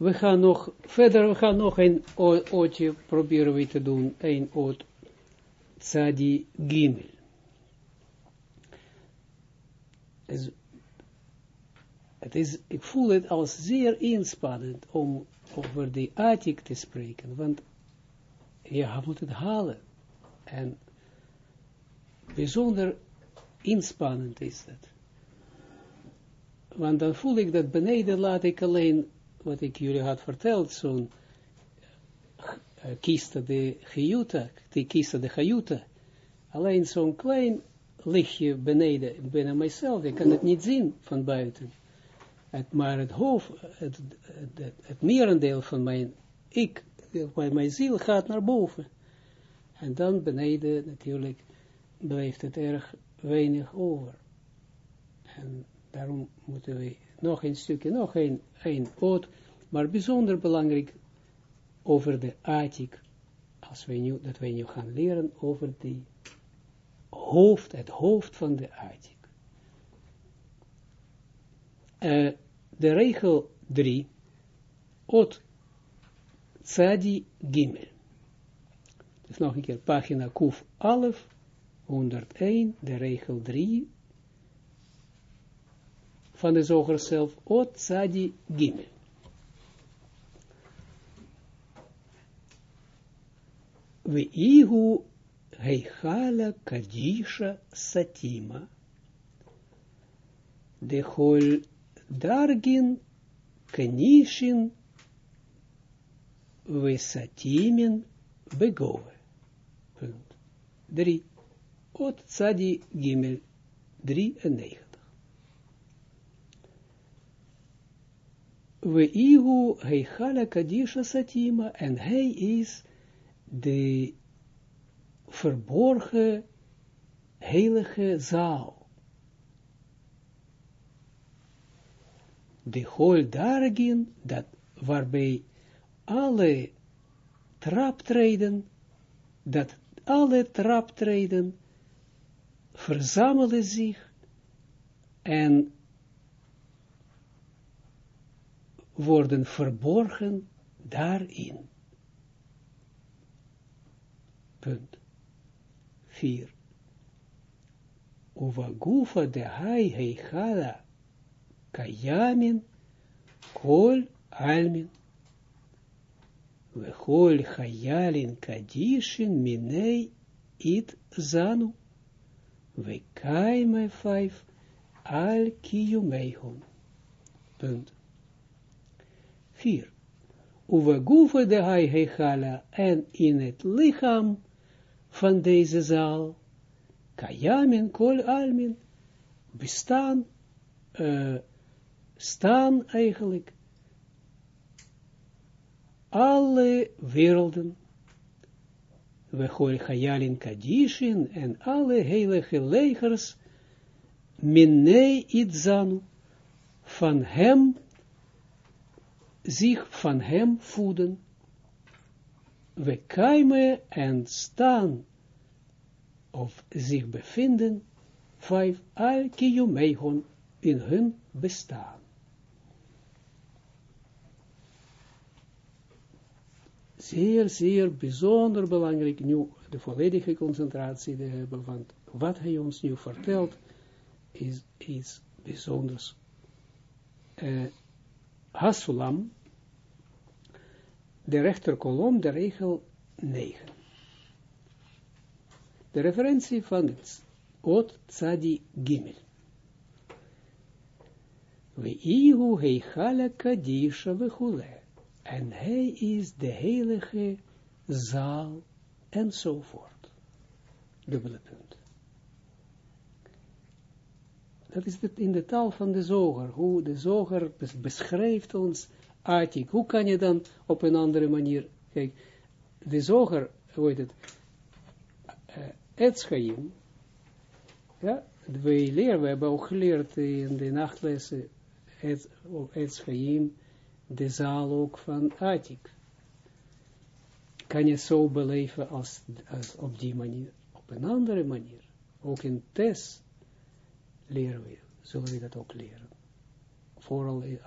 We gaan nog verder, we gaan nog een ootje proberen te doen, een oot Tzadi Gimel. Het is, ik voel het als zeer inspannend om over die Atik te spreken, want je moet het halen. En bijzonder inspannend is dat. Want dan voel ik dat beneden laat ik alleen, wat ik jullie had verteld, zo'n uh, kista de Giyuta, die kista de Giyuta, alleen zo'n klein lichtje beneden, binnen mijzelf, ik kan het niet zien van buiten. Het, maar het hoofd, het, het, het, merendeel van mijn ik, bij mijn ziel gaat naar boven. En dan beneden natuurlijk blijft het erg weinig over. En daarom moeten we nog een stukje, nog een, een oot, maar bijzonder belangrijk over de Atik, als wij nu, dat wij nu gaan leren over die hoofd, het hoofd van de Atik. Uh, de regel 3, ot tzadi gimel. Dus nog een keer, pagina kuf 11, 101, de regel 3, van de zoger zelf, ot tzadi gimel. We ihu heichala kadisha satima. De hol dargin kenishin vesatimin begove. Punt. Drie. Ot tzadi gimel 93. We ihu heichala kadisha satima en hij is de verborgen heilige zaal. De hol daarin, dat waarbij alle traptreden, dat alle traptreden verzamelen zich en worden verborgen daarin. Punt. 4. Uvagufa de hai heichada kayamin kol almin. Vechol hayalin kadishin minei it zanu. Vekaime vijf al. Punt. 4. Uvagufa de hai heichala en in het lichaam van deze zaal, kayamin kol almin, bestaan, uh, staan eigenlijk alle werelden, we gooien Chayalin Kadishin en alle heilige legers, minnei itzanu, van hem, zich van hem voeden, we en staan, of zich bevinden, vijf al kiyumeigon in hun bestaan. Zeer, zeer bijzonder belangrijk nu de volledige concentratie te hebben, want wat hij ons nu vertelt is iets bijzonders. Uh, Hasulam de rechterkolom, de regel 9. De referentie van het Ot Tzadi Gimel. We ihu heichala kadisha vechule. En hij is de heilige zaal enzovoort. Dubbele punt. Dat is het in de taal van de zoger, hoe de zoger beschrijft ons Atik. Hoe kan je dan op een andere manier, kijk, de zoger, hoe heet het, uh, Etschaim, ja, we leren, we hebben ook geleerd in de nachtlessen, Etschaim, de zaal ook van Atik. Kan je zo beleven als, als op die manier, op een andere manier. Ook in Tes leren we, zullen we dat ook leren. Vooral in,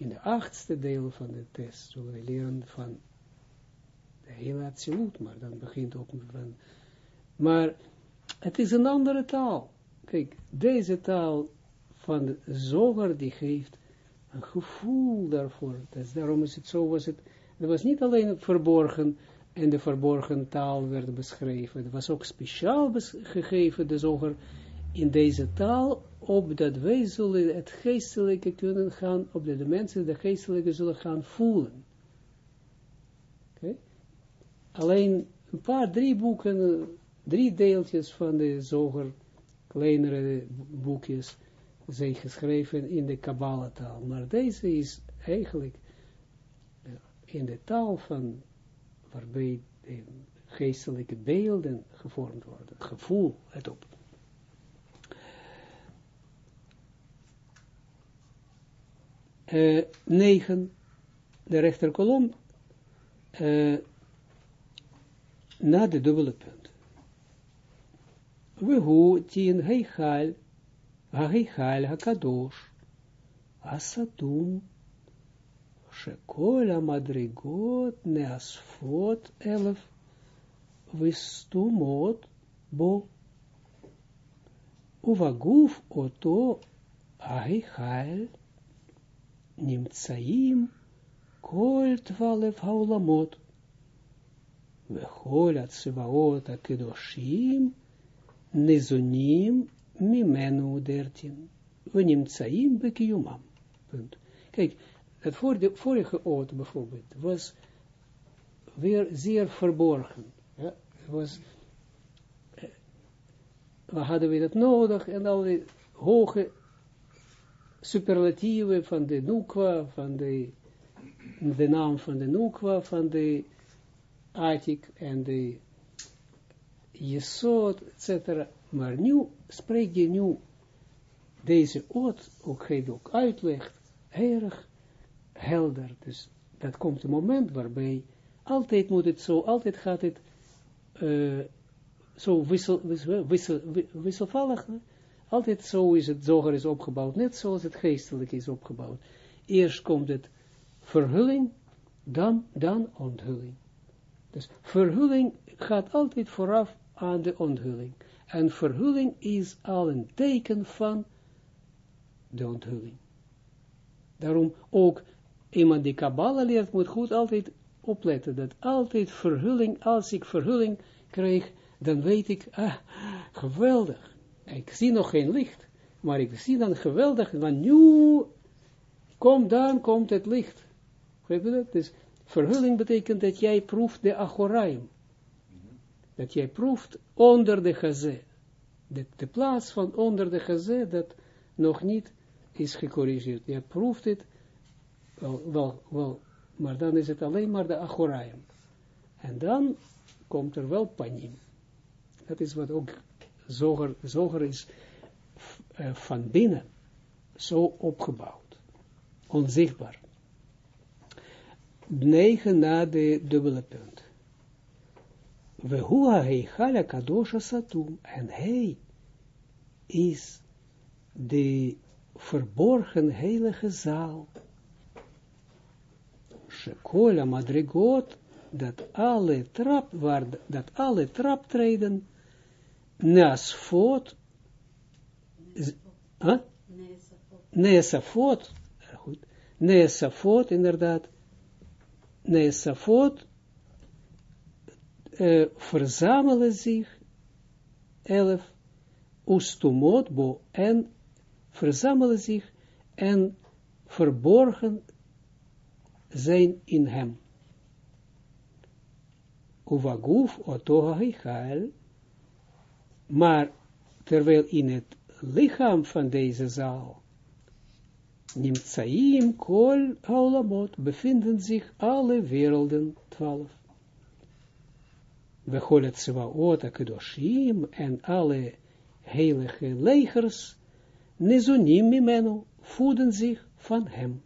in de achtste deel van de test zullen we leren van de hele absoluut, maar dan begint ook van, maar het is een andere taal. Kijk, deze taal van de zoger die geeft een gevoel daarvoor. Dus daarom is het zo, was het, het was niet alleen verborgen, en de verborgen taal werd beschreven. Het was ook speciaal gegeven, de zoger, in deze taal, opdat wij zullen het geestelijke kunnen gaan, opdat de mensen de geestelijke zullen gaan voelen. Alleen een paar, drie boeken, drie deeltjes van de zoger, kleinere boekjes, zijn geschreven in de Kabbalah-taal. Maar deze is eigenlijk in de taal van, waarbij geestelijke beelden gevormd worden. Gevoel, het op. Uh, 9, de rechterkolom, uh, na de dubbele punt. We hoe tien heichal Ahichal HaKadosh, Asatum, Shekola Madrigot Neasfot Vistumot Bo, Uvaguf Oto Ahichal, Nimtsaim, Kol Twalef Haulamot, Vechol Atzvaot HaKadoshim, Nizonim, mimenu dertien. We nimtsaim bekiyumam. Punt. Kijk, het vorige oot bijvoorbeeld was weer zeer verborgen. Ja, was, we hadden we dat nodig en al die hoge superlatieven van de Nukwa, van de, de naam van de Nukwa, van de Atik en de Jesod, etc. Maar nu spreek je nu deze oot, ook geeft ook uitleg, erg helder. Dus dat komt een moment waarbij altijd moet het zo, altijd gaat het uh, zo wissel, wissel, wissel, wisselvallig. Altijd zo is het zoger is opgebouwd, net zoals het geestelijk is opgebouwd. Eerst komt het verhulling, dan, dan onthulling. Dus verhulling gaat altijd vooraf aan de onthulling. En verhulling is al een teken van de onthulling. Daarom ook iemand die Kabbalah leert, moet goed altijd opletten, dat altijd verhulling, als ik verhulling krijg, dan weet ik, ah, geweldig. Ik zie nog geen licht, maar ik zie dan geweldig, want nu komt, dan komt het licht. Weet je dat? Dus verhulling betekent dat jij proeft de achoraim dat jij proeft onder de gazé. De, de plaats van onder de gazé dat nog niet is gecorrigeerd. Je proeft het, wel, wel, wel, maar dan is het alleen maar de achoraim. En dan komt er wel panim. Dat is wat ook zoger, zoger is uh, van binnen zo opgebouwd. Onzichtbaar. Negen na de dubbele punt. We hua heichala kadosha satum. En hij is de verborgen heilige zaal. Shekola madrigot, dat alle trap, waar, dat alle traptreden, nasfot, huh? Neesafot, goed, Neesafot, inderdaad, Neesafot, uh, verzamelen zich, elf, ustumot bo, en verzamelen zich en verborgen zijn in hem. Uvaguf otoha heichal, maar terwijl in het lichaam van deze zaal, Nimtsaim kol haulamot, bevinden zich alle werelden, twaalf. Becholet Tsevaot Kedoshim en alle heilige legers, Nezunim mimenu, voeden zich van hem.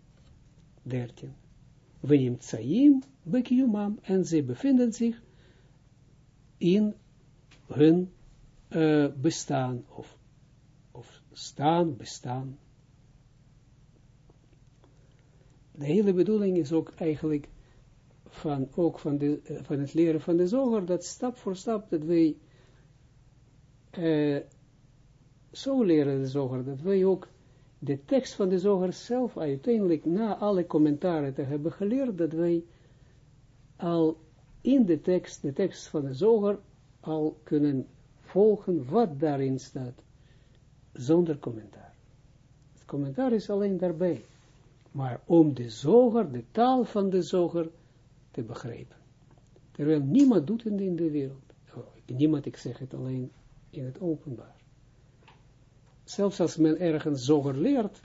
13. Venim Tsaim Bekiumam, en ze bevinden zich in hun uh, bestaan, of, of staan, bestaan. de hele bedoeling is ook eigenlijk van, ook van, de, eh, van het leren van de zoger, dat stap voor stap, dat wij uh, zo leren de zoger, dat wij ook de tekst van de zoger zelf uiteindelijk, na alle commentaren te hebben geleerd, dat wij al in de tekst, de tekst van de zoger, al kunnen volgen wat daarin staat, zonder commentaar. Het commentaar is alleen daarbij. Maar om de zoger, de taal van de zoger, te begrijpen. Terwijl niemand doet het in de wereld. Oh, niemand, ik zeg het alleen in het openbaar. Zelfs als men ergens zoger leert,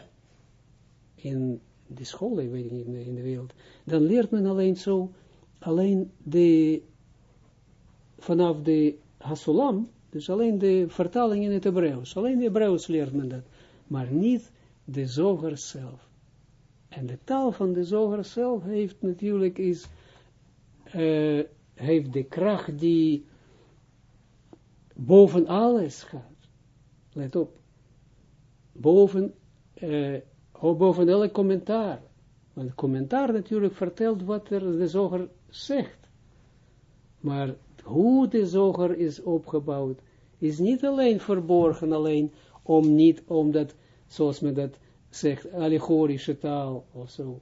in de school, ik weet niet, in de wereld, dan leert men alleen zo, alleen de, vanaf de Hasulam, dus alleen de vertaling in het Hebreeuws, alleen de Hebreeuws leert men dat, maar niet de zoger zelf. En de taal van de zoger zelf heeft natuurlijk is, uh, heeft de kracht die boven alles gaat. Let op. Boven, uh, boven elk commentaar. Want commentaar natuurlijk vertelt wat er de zoger zegt. Maar hoe de zoger is opgebouwd, is niet alleen verborgen, alleen om niet, omdat, zoals men dat zegt, allegorische taal of zo.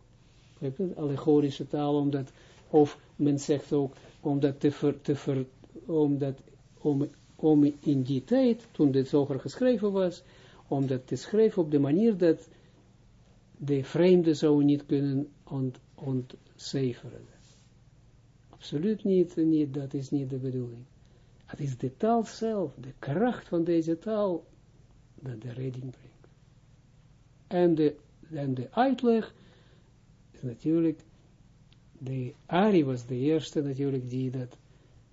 Allegorische taal, omdat, of men zegt ook, omdat te ver, te ver, omdat, om, om in die tijd, toen dit zoger geschreven was, om dat te schrijven op de manier dat de vreemde zou niet kunnen ont, ontcijferen. Absoluut niet, niet, dat is niet de bedoeling. Het is de taal zelf, de kracht van deze taal, dat de redding brengt. En de, de uitleg is natuurlijk, de Ari was de eerste natuurlijk die dat,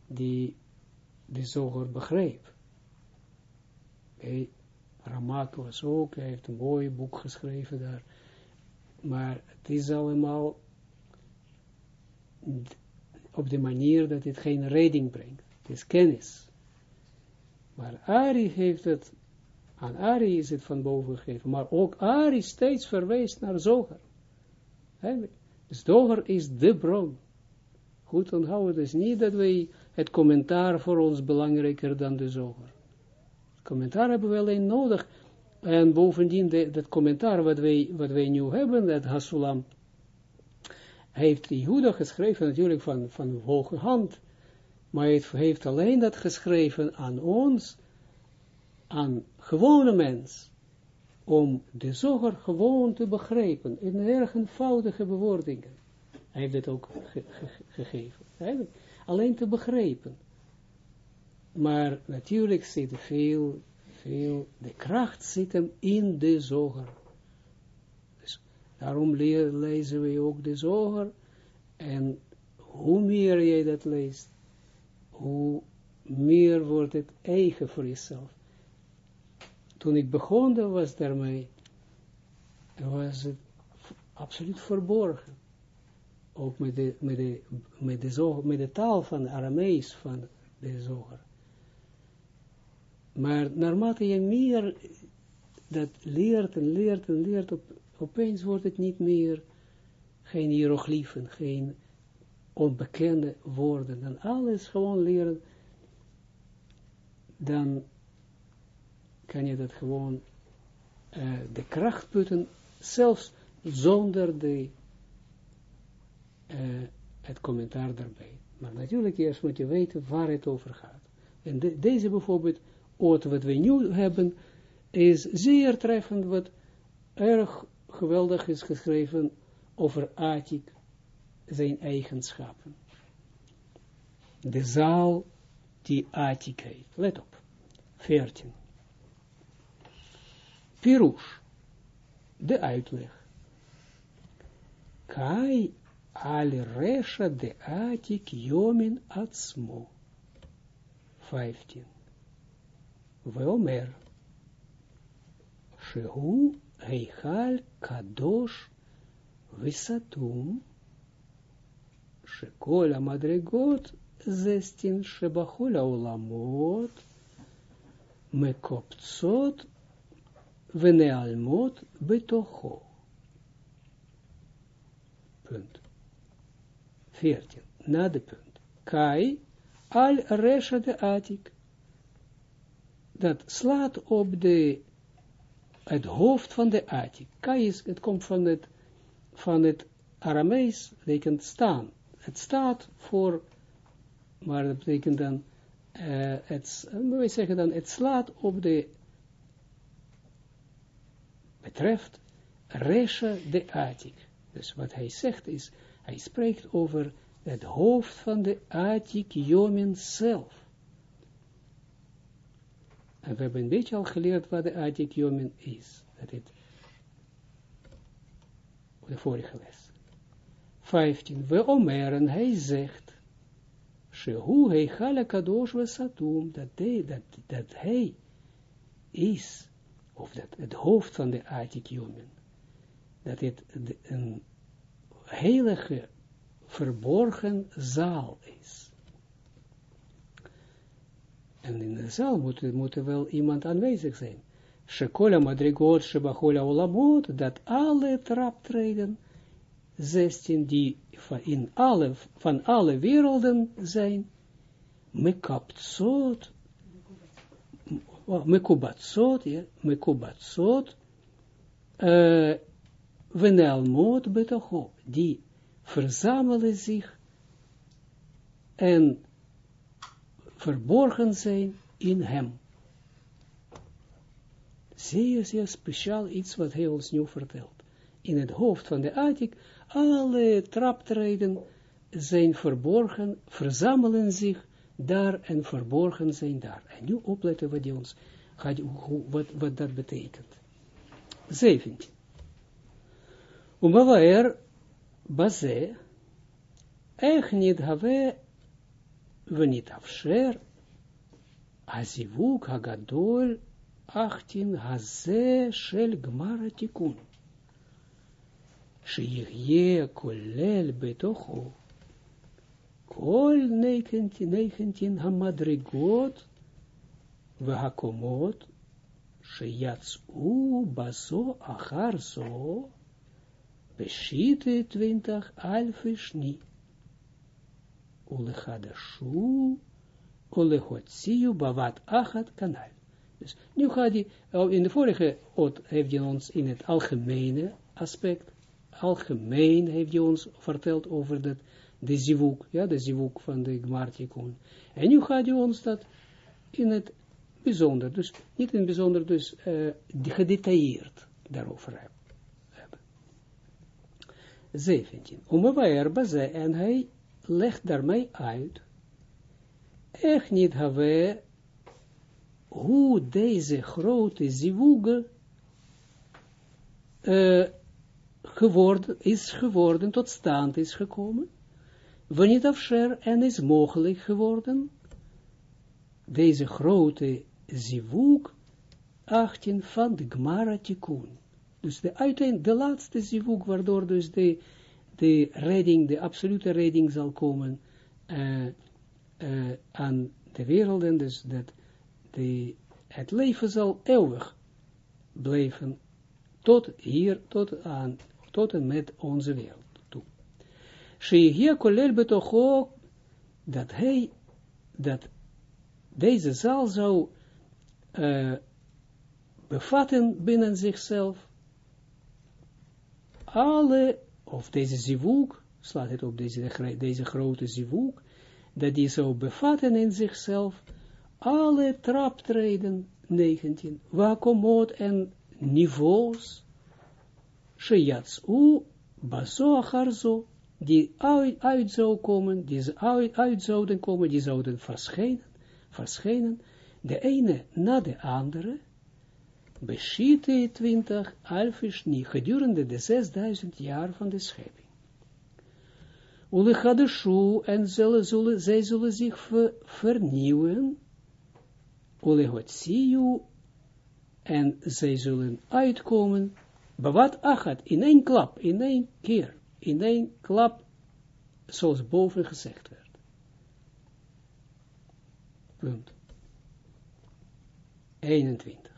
die de zoger begreep. Okay. Ramak was ook, hij heeft een mooi boek geschreven daar. Maar het is allemaal op de manier dat het geen redding brengt. Het is kennis. Maar Ari heeft het, aan Ari is het van boven gegeven, maar ook Ari steeds verwijst naar Zoger. Dus Zoger is de bron. Goed onthouden, dus niet dat wij het commentaar voor ons belangrijker dan de Zoger. Het commentaar hebben we alleen nodig, en bovendien, dat commentaar wat wij, wat wij nu hebben, dat Hasulam, heeft Juda geschreven natuurlijk van, van hoge hand, maar hij heeft alleen dat geschreven aan ons, aan gewone mens, om de zoger gewoon te begrijpen, in erg eenvoudige bewoordingen. Hij heeft het ook gegeven. Alleen te begrijpen. Maar natuurlijk zit veel, veel, de kracht zit hem in de zoger. Daarom lezen we ook de zoger. En hoe meer jij dat leest, hoe meer wordt het eigen voor jezelf. Toen ik begon was daarmee, was het absoluut verborgen. Ook met de, met de, met de, zoger, met de taal van Aramees van de zoger. Maar naarmate je meer dat leert en leert en leert op, opeens wordt het niet meer geen hieroglyphen, geen onbekende woorden, dan alles gewoon leren, dan kan je dat gewoon uh, de kracht putten, zelfs zonder de, uh, het commentaar daarbij. Maar natuurlijk eerst moet je weten waar het over gaat. En de, deze bijvoorbeeld, oort wat we nu hebben, is zeer treffend, wat erg geweldig is geschreven over Atik, zijn eigenschappen. De zaal die Atik heet. Let op. 14. Pirush. De uitleg. Kai al resha de Atik jomin atzmo. 15. Veomer. Shehu Heichal Kadosh Visatum Shekola Madrigot Zestin Shebachola Olamot Mekoptsot Venealmot Betocho punt. 14, na de punt. Kai al resha de atik. Dat slaat op de, het hoofd van de atik. Kai is, het komt van het, van het Aramees, betekent staan. Het staat voor, maar dat betekent dan, uh, het, we zeggen dan, het slaat op de, betreft, resha de atik. Dus wat hij zegt is, hij spreekt over het hoofd van de Atik Jomin zelf. En we hebben een beetje al geleerd wat de Atik Jomin is. Dat het, de vorige les. 15. We omeren, hij zegt, Shehu satum, dat, hij, dat, hij is, of dat het hoofd van de Atik Jomin, dat het een heilige verborgen zaal is. En in de zaal moet, moet er wel iemand aanwezig zijn. Shekola madrigot, shebachola olamot, dat alle traptreden, 16 die in alle, van alle werelden zijn, mekaptsot, mekubatsot, ja, mekubatsot, uh, venelmot betocho, die verzamelen zich en verborgen zijn in hem. Zeer, zeer speciaal iets wat hij ons nu vertelt. In het hoofd van de Atik, alle traptreden zijn verborgen, verzamelen zich daar en verborgen zijn daar. En nu opletten wat, die ons, gaat, wat, wat dat betekent. 17. Umawaer baze, echt niet have איך נדהווה ונתאפשר הזיווג הגדול אחתין הזה של גמר התיקון, שיהיה כולל בתוכו כל ניכנטין המדרגות והקומות שיצאו בזו אחר זו Beschiete 20 alfischni. Ulechadashu, ulechotsiu, bavat achat kanal. Dus nu gaat hij, in de vorige oot heeft hij ons in het algemene aspect, algemeen heeft hij ons verteld over dat, de zivuk, ja, de zivuk van de Gmartikun. En nu gaat hij ons dat in het bijzonder, dus niet in het bijzonder, dus uh, gedetailleerd daarover hebben. 17. Umewaer baze, en hij legt daarmee uit, echt niet have, hoe deze grote zivuge uh, geworden, is geworden, tot stand is gekomen, wanneer afscher en is mogelijk geworden, deze grote zivug, 18 van de Gmara Tikkun. Dus de uiteindelijk, de laatste zivuk, waardoor dus de, de redding, de absolute redding zal komen uh, uh, aan de werelden, dus dat de, het leven zal eeuwig blijven, tot hier, tot aan, tot en met onze wereld toe. hier kolel betocho, dat hij, dat deze zaal zou uh, bevatten binnen zichzelf, alle, of deze zivuk, slaat het op deze, deze grote zivuk, dat die zou bevatten in zichzelf alle traptreden, 19, wakomot en niveaus, sheyatsu, baso acharzo, die uit, uit zou komen, die uit, uit zouden komen, die zouden verschijnen, verschijnen, de ene na de andere, Beschiete 20, alfisch niet, gedurende de 6000 jaar van de schepping. Ulechadeshu, en zullen, zullen, zij zullen zich ver, vernieuwen. Ulehotsiu, en zij zullen uitkomen. Bewat achat, in één klap, in één keer, in één klap, zoals boven gezegd werd. Punt. 21.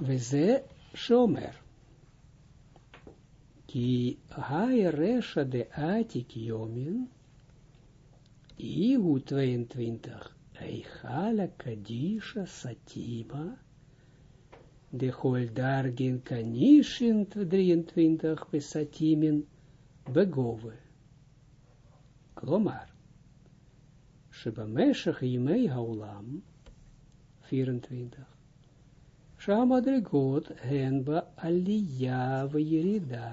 We ze shomer. ki hai resha de atik yomin, ihu 22, Eichala Kadisha Satima, de Holdargin Kanishin 23, Besatimin, Begove. Klomar. Shebameshach Yimei Haulam, 24. Shamadregot henba aliyah v'yirida.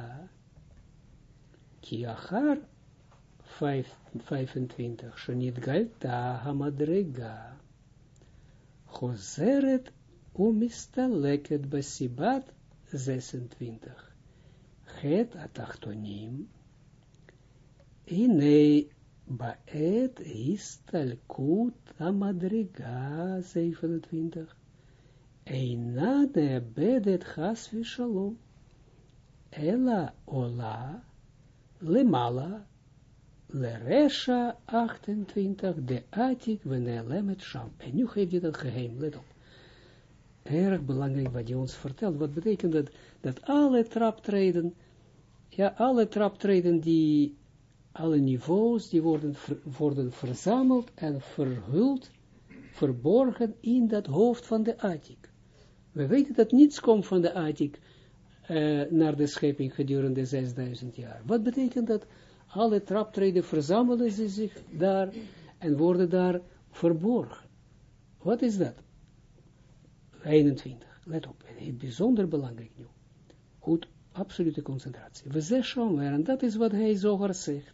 Ki achar 25. Shenit galta hamadrega. Umistaleket basibat 26. Het atachtonim. Inei baet istalkut hamadrega 27. Eina de bedet has vishalom. Ela ola lemala Leresha 28, de Atik, Venelemet Sham. En nu geeft hij dat geheim, let op. Erg belangrijk wat hij ons vertelt. Wat betekent dat? Dat alle traptreden, ja, alle traptreden die, alle niveaus, die worden, worden verzameld en verhuld, verborgen in dat hoofd van de Atik. We weten dat niets komt van de Atik uh, naar de schepping gedurende 6000 jaar. Wat betekent dat? alle traptreden verzamelen zich daar en worden daar verborgen. Wat is dat? 21. Let op, bijzonder belangrijk nu. Goed, absolute concentratie. We zeggen en dat is wat hij zoger zegt.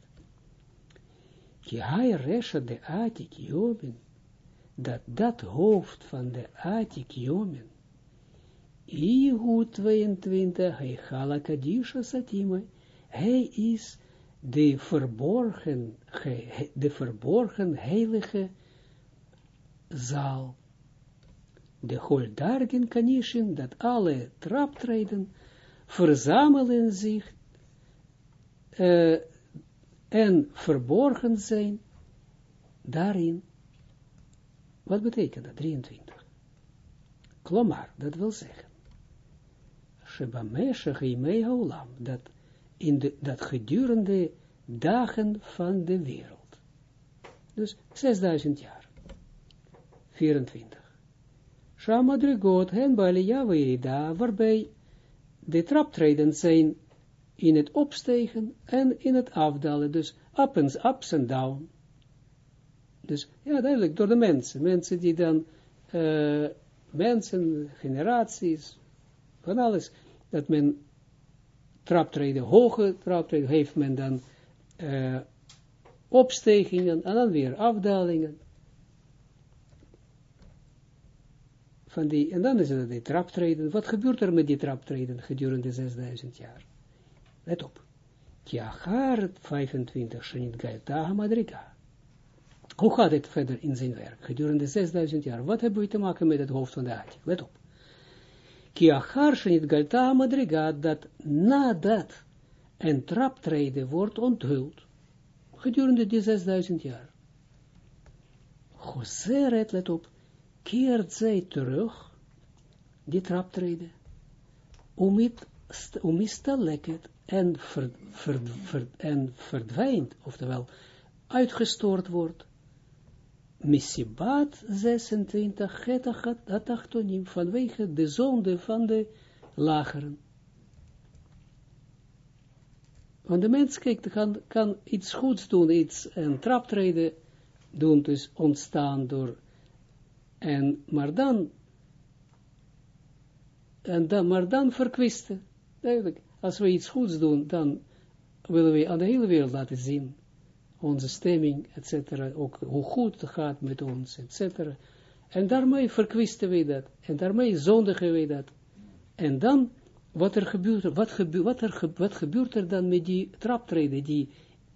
Ki hij resha de atik jomen, dat dat hoofd van de atik jomen, Ihu 22, hij halakadisha satime, hij is de verborgen, de verborgen heilige zaal. De holdargen kanishin, dat alle traptreden verzamelen zich en verborgen zijn daarin. Wat betekent dat? 23. Klomar, dat wil zeggen. Sheba Meshach Olam, dat in de, dat gedurende dagen van de wereld. Dus 6000 jaar. 24. Shamadrigot hen Baliyah waarbij de traptreden zijn in het opstegen en in het afdalen, dus up and, ups en down. Dus ja, duidelijk, door de mensen. Mensen die dan, uh, mensen, generaties, van alles, dat men traptreden, hoge traptreden, heeft men dan uh, opstegingen en dan weer afdalingen. Van die, en dan is het die traptreden. Wat gebeurt er met die traptreden gedurende 6000 jaar? Let op. Kiachar 25 Shenit Gaita Madrika. Hoe gaat het verder in zijn werk gedurende 6000 jaar? Wat hebben we te maken met het hoofd van de aarde? Let op. Ki achar galta madrigat, dat nadat een traptreden wordt onthuld, gedurende die 6000 jaar. Joseret, let op, keert zij terug, die traptreden, om het, om het en, ver, en verdwijnt, oftewel uitgestort wordt, Misibat 26, het achtonim, vanwege de zonde van de lageren. Want de mens, kan, kan iets goeds doen, iets, een traptreden doen, dus ontstaan door, en, maar dan, en dan, maar dan verkwisten. Duidelijk, als we iets goeds doen, dan willen we aan de hele wereld laten zien onze stemming, etc. Ook hoe goed het gaat met ons, etc. En daarmee verkwisten we dat. En daarmee zondigen we dat. En dan, wat er gebeurt, wat, gebeurt, wat, er, gebeurt er dan met die traptreden die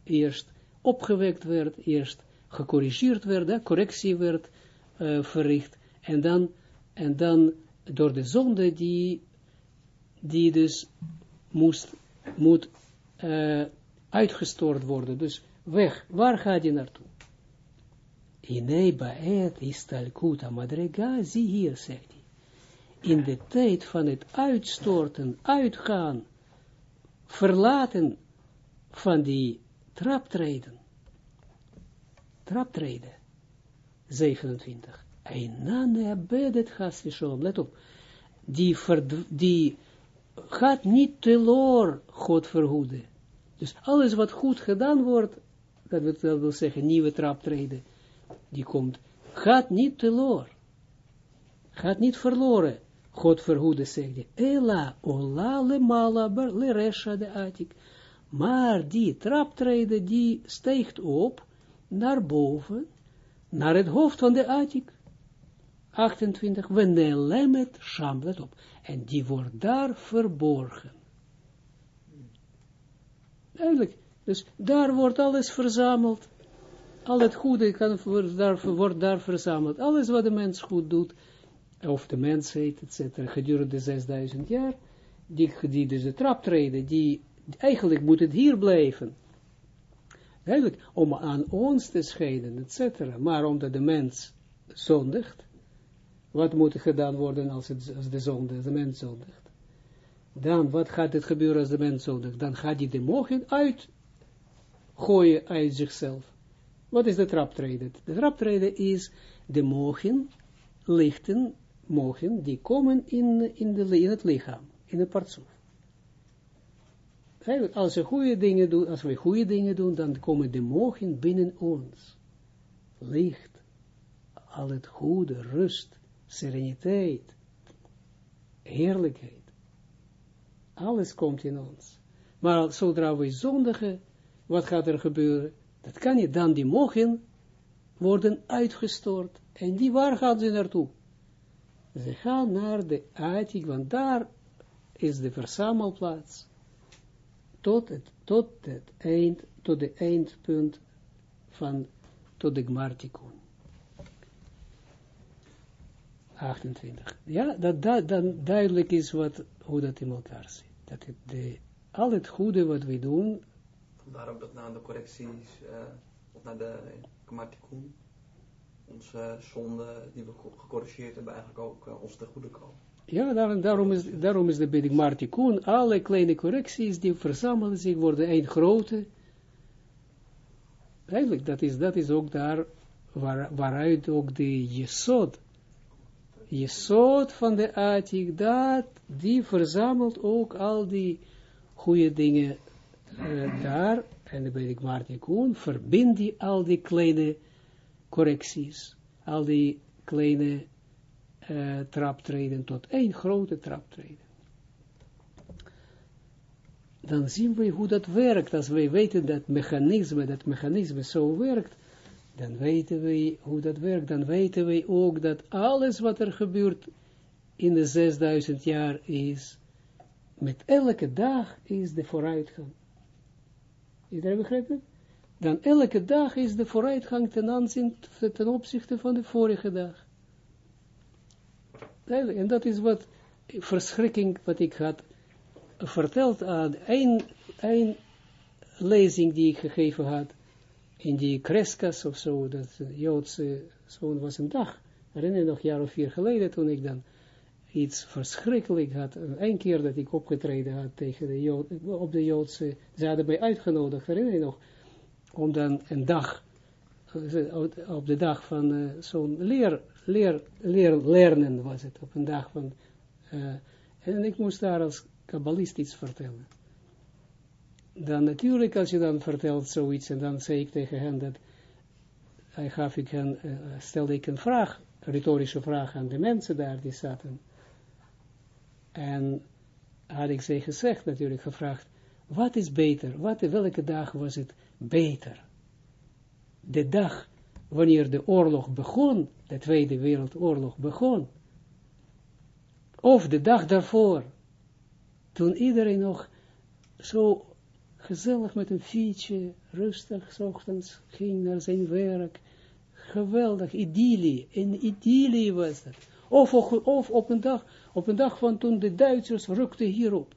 eerst opgewekt werd, eerst gecorrigeerd werd, correctie werd uh, verricht, en dan, en dan door de zonde die, die dus moest, moet uh, worden. Dus weg. Waar gaat hij naartoe? Madrega, zie hier, zegt hij. In de tijd van het uitstorten, uitgaan verlaten van die traptreden. Traptreden. 27. Einane bedet has let op. Die, die gaat niet teloor, God verhoede. Dus alles wat goed gedaan wordt, dat wil, dat wil zeggen, nieuwe traptreden, die komt, gaat niet teloor. Gaat niet verloren. God verhoede, zegt. Ela, ola, le mala, le resha de atik. Maar die traptreden, die steekt op naar boven, naar het hoofd van de atik. 28, Wenelemet Sham, let op. En die wordt daar verborgen. Eigenlijk, dus daar wordt alles verzameld. Al het goede kan, wordt, daar, wordt daar verzameld. Alles wat de mens goed doet, of de mens heet, etc., gedurende 6000 jaar, die, die dus de traptreden, die eigenlijk moet het hier blijven. Eigenlijk om aan ons te scheiden, etc. Maar omdat de mens zondigt, wat moet er gedaan worden als, het, als de zonde, de mens zondigt? Dan, wat gaat het gebeuren als de mens zondigt? Dan gaat hij de mogen uit gooien uit zichzelf. Wat is de traptreden? De traptreden is de mogen, lichten, mogen, die komen in, in, de, in het lichaam, in het partsoef. Als we goede dingen doen, als we goede dingen doen, dan komen de mogen binnen ons. Licht, al het goede, rust, sereniteit, heerlijkheid. Alles komt in ons. Maar zodra we zondigen, wat gaat er gebeuren? Dat kan niet. Dan die mogen worden uitgestort. En die, waar gaan ze naartoe? Ze gaan naar de Atik, want daar is de verzamelplaats. Tot het, tot het eind, tot de eindpunt van, tot de Gmartikun. 28. Ja, dat, dat dan duidelijk is wat, hoe dat in elkaar zit. Dat het de, al het goede wat we doen. Vandaar ook dat na de correcties, uh, of na de grammaticum, onze zonde die we gecorrigeerd hebben, eigenlijk ook uh, ons te goede komen. Ja, daarom, daarom, is, daarom is de bij de alle kleine correcties die verzamelen zich, worden een grote. Eigenlijk, dat is, dat is ook daar waar, waaruit ook de jesod Jesod van de Atik, dat, die verzamelt ook al die goede dingen uh, daar, en bij de Gmartikun, verbindt die al die kleine correcties, al die kleine uh, traptreden tot één grote traptreden. Dan zien we hoe dat werkt, als wij weten dat mechanisme, dat mechanisme zo werkt, dan weten we hoe dat werkt, dan weten we ook dat alles wat er gebeurt in de 6000 jaar is, met elke dag is de vooruitgang. Iedereen begrijpt het? Dan elke dag is de vooruitgang ten aanzien, ten opzichte van de vorige dag. En dat is wat verschrikking, wat ik had verteld aan een, lezing die ik gegeven had, in die Kreskas of zo, dat Joodse zoon was een dag, herinner je nog, een jaar of vier geleden, toen ik dan iets verschrikkelijk had, een keer dat ik opgetreden had tegen de Jood, op de Joodse, ze hadden mij uitgenodigd, herinner je nog, om dan een dag, op de dag van uh, zo'n leer, leer, leer, leren was het, op een dag van, uh, en ik moest daar als kabbalist iets vertellen. Dan natuurlijk, als je dan vertelt zoiets, en dan zei ik tegen hen dat, hij gaf ik stelde ik een vraag, retorische vraag aan de mensen daar die zaten. En had ik ze gezegd, natuurlijk gevraagd, wat is beter, wat, welke dag was het beter? De dag wanneer de oorlog begon, de Tweede Wereldoorlog begon, of de dag daarvoor, toen iedereen nog zo gezellig met een fietsje, rustig, ochtends, ging naar zijn werk, geweldig, idyllie, een idyllie was dat. Of, of op, een dag, op een dag van toen de Duitsers rukten hierop.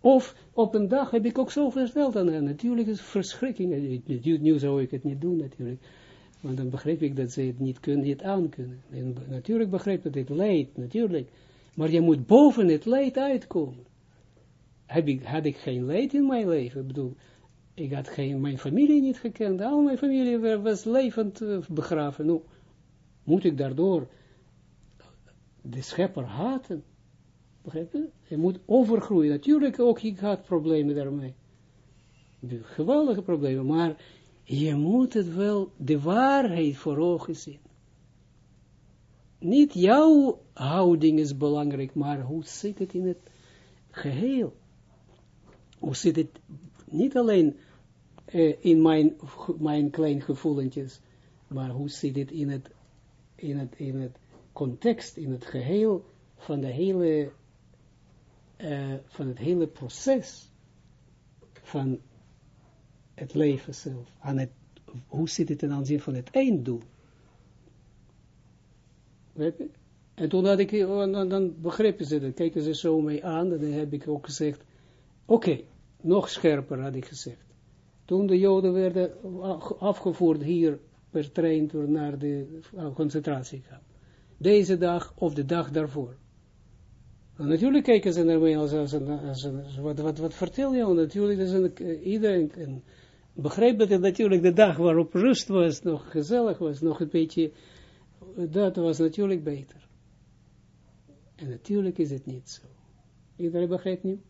Of op een dag heb ik ook zo verteld aan hen. Natuurlijk is verschrikking. Nu zou ik het niet doen natuurlijk. Want dan begreep ik dat ze het niet kunnen, niet aan kunnen. En natuurlijk begreep dat het leid, natuurlijk. Maar je moet boven het leid uitkomen. heb ik, had ik geen leed in mijn leven. Ik bedoel, ik had geen, mijn familie niet gekend. Al mijn familie was levend uh, begraven. Nu, moet ik daardoor de schepper haten? Begrijp je? Je moet overgroeien. Natuurlijk ook, ik had problemen daarmee. Geweldige problemen, maar je moet het wel de waarheid voor ogen zien. Niet jouw houding is belangrijk, maar hoe zit het in het geheel? Hoe zit het niet alleen uh, in mijn, mijn klein gevoelentjes, maar hoe zit het in het, in het, in het context, in het geheel van de hele, uh, van het hele proces van het leven zelf. Hoe zit het ten aanzien van het einddoel? Weet je? En toen had ik, dan, dan begrepen ze dat, keken ze zo mee aan, en dan heb ik ook gezegd, oké, nog scherper had ik gezegd. Toen de Joden werden afgevoerd hier per trein naar de concentratiekamp. Deze dag of de dag daarvoor. En natuurlijk kijken ze naar mij als, als, als, als wat, wat, wat vertel je? Natuurlijk is een, iedereen en dat het natuurlijk de dag waarop rust was, nog gezellig was, nog een beetje, dat was natuurlijk beter. En natuurlijk is het niet zo. Iedereen begrijpt nu?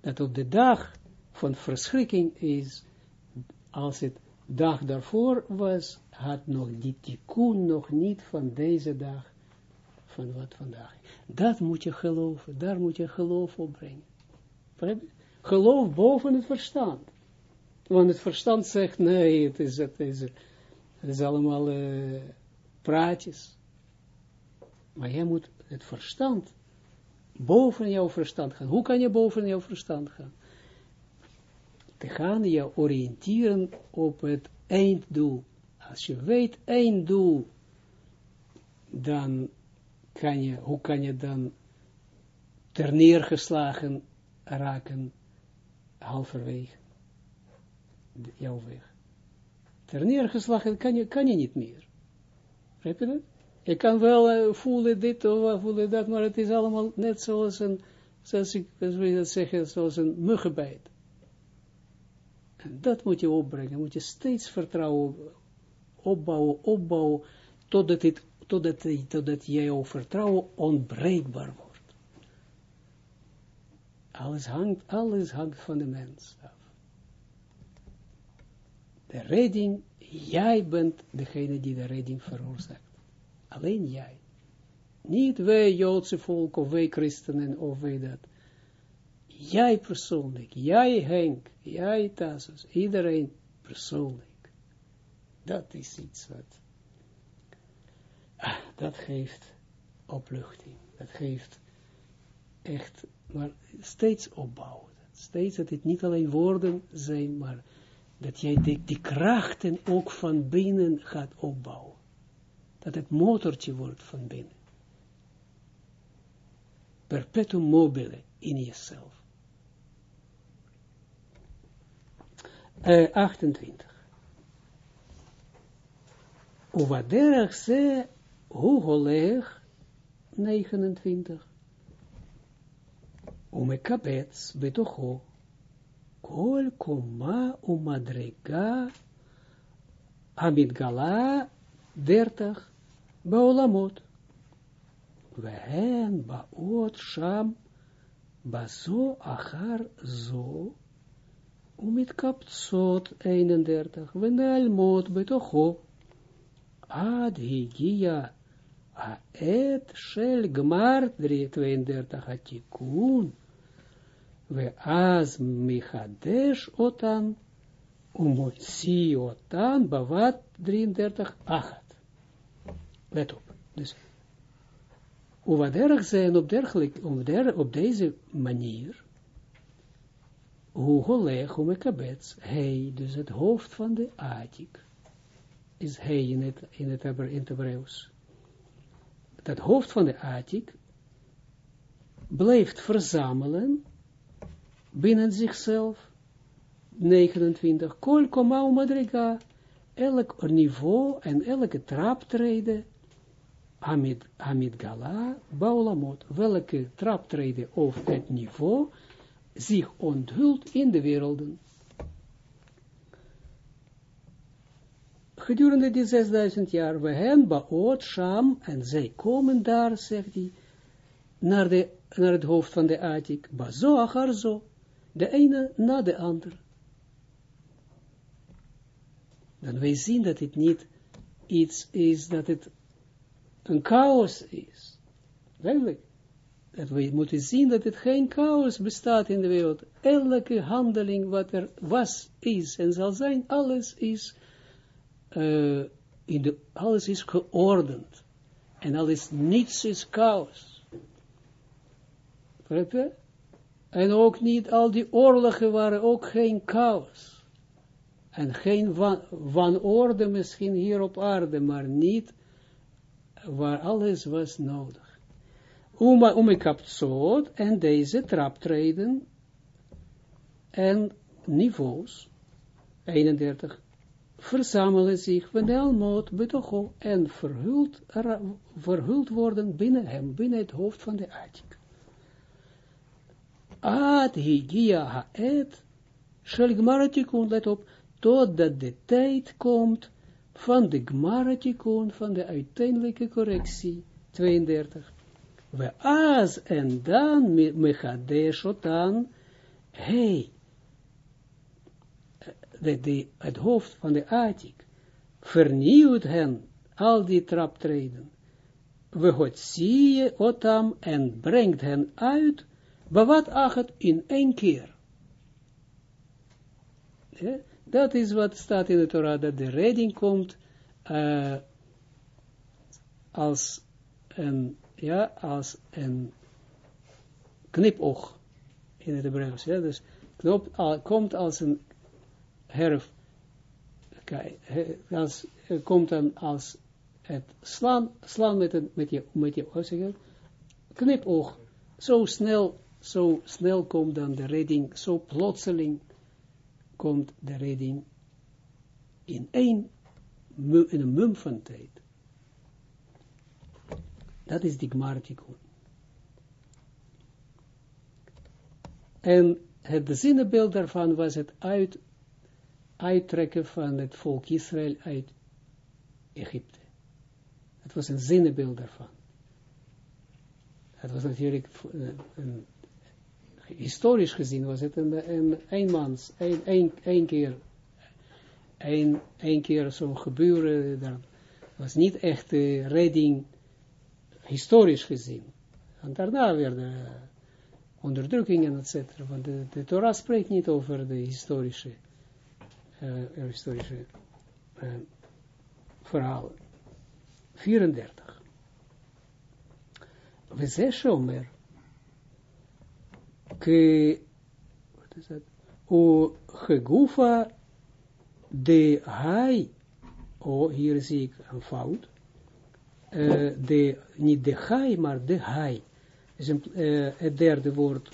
Dat op de dag van verschrikking is, als het dag daarvoor was, had nog die tikkun nog niet van deze dag, van wat vandaag. Dat moet je geloven, daar moet je geloof opbrengen. Geloof boven het verstand. Want het verstand zegt, nee, het is, het is, het is allemaal uh, praatjes. Maar jij moet het verstand boven jouw verstand gaan. Hoe kan je boven jouw verstand gaan? Te gaan je oriënteren op het einddoel. Als je weet einddoel, dan kan je, hoe kan je dan ter neergeslagen raken halverwege jouw weg. Ter neergeslagen kan je, kan je niet meer. Begrijp je dat? Je kan wel uh, voelen dit of voelen dat, maar het is allemaal net zoals een, zoals ik, we dat zeggen, zoals een muggenbijt. En dat moet je opbrengen, moet je steeds vertrouwen opbouwen, opbouwen, totdat, het, totdat, totdat jouw vertrouwen onbreekbaar wordt. Alles hangt, alles hangt van de mens af. De redding, jij bent degene die de redding veroorzaakt. Alleen jij. Niet wij Joodse volk, of wij christenen, of wij dat. Jij persoonlijk, jij Henk, jij Tassus, iedereen persoonlijk. Dat is iets wat, ah, dat geeft opluchting. Dat geeft echt, maar steeds opbouwen. Steeds dat het niet alleen woorden zijn, maar dat jij die, die krachten ook van binnen gaat opbouwen dat het motortje wordt van binnen. Perpetuum mobile in jezelf. Uh, 28. Uwaderach ze holeg 29. Umekabets betocho. Kol koma umadrega amidgala 30 baolamot. Wehen baot sham bazo achar zo umit kaptsot 31 venalmot betocho ad higia et shel gmar 32 atikun we az michadesh otan umotzi otan bavat 33 achat. Let op. Dus, wat erg zijn op, dergelijk, op, der, op deze manier, hoe holeg, hoe mekabets, hij, dus het hoofd van de Atik, is hij in het, in het, in het. Dat hoofd van de Atik blijft verzamelen binnen zichzelf, 29, kol koma madriga, elk niveau en elke traptreden Amid, Amid Gala, Baulamot, welke traptreden of het niveau zich onthult in de werelden. Gedurende die 6000 jaar, we hen baot sham, en zij komen daar, zegt hij, naar, de, naar het hoofd van de Atik, bazo achar zo, de ene na de ander. Dan wij zien dat het niet iets is, dat het een chaos is. Duidelijk. Dat we moeten zien dat het geen chaos bestaat in de wereld. Elke handeling wat er was, is en zal zijn, alles is, uh, in de, alles is geordend. En alles, niets is chaos. En ook niet al die oorlogen waren ook geen chaos. En geen van, wanorde misschien hier op aarde, maar niet waar alles was nodig. Uma umikaptsot en deze traptreden en niveaus, 31, verzamelen zich venelmoot betocho en verhuld, verhuld worden binnen hem, binnen het hoofd van de Atik. Ad higia haet, shel gmaratikun, let op, totdat de tijd komt van de gmaratikun, van de uiteindelijke correctie, 32. We as en dan mechadeshotan, hey, de, de, het hoofd van de Atik, vernieuwt hen, al die traptreden. We god zie je otam en brengt hen uit, wat achet in één keer. Ja? Dat is wat staat in de Torah, dat de redding komt uh, als een, ja, als een knipoog in het Hebreeuws. Dus knop, komt als een herf, als, komt dan als het slaan, slaan met, een, met je, met je, hoe zeg je, knipoog, zo snel, zo snel komt dan de redding, zo plotseling komt de redding in één, in een mum van tijd. Dat is die. En het zinnebeeld daarvan was het uit, uittrekken van het volk Israël uit Egypte. Het was een zinnebeeld daarvan. Het was natuurlijk een, historisch gezien was het een, een eenmans, een, een, een keer, een, een keer zo'n gebeuren, dat was niet echt uh, redding, historisch gezien. En daarna werden onderdrukkingen, et want de, de, Torah spreekt niet over de historische, uh, historische verhalen. 34. We zeggen Omer, ke, wat is dat? O gegufa de hai, oh, hier zie ik een fout, uh, de, niet de hai, maar de hai, is een, uh, het derde woord,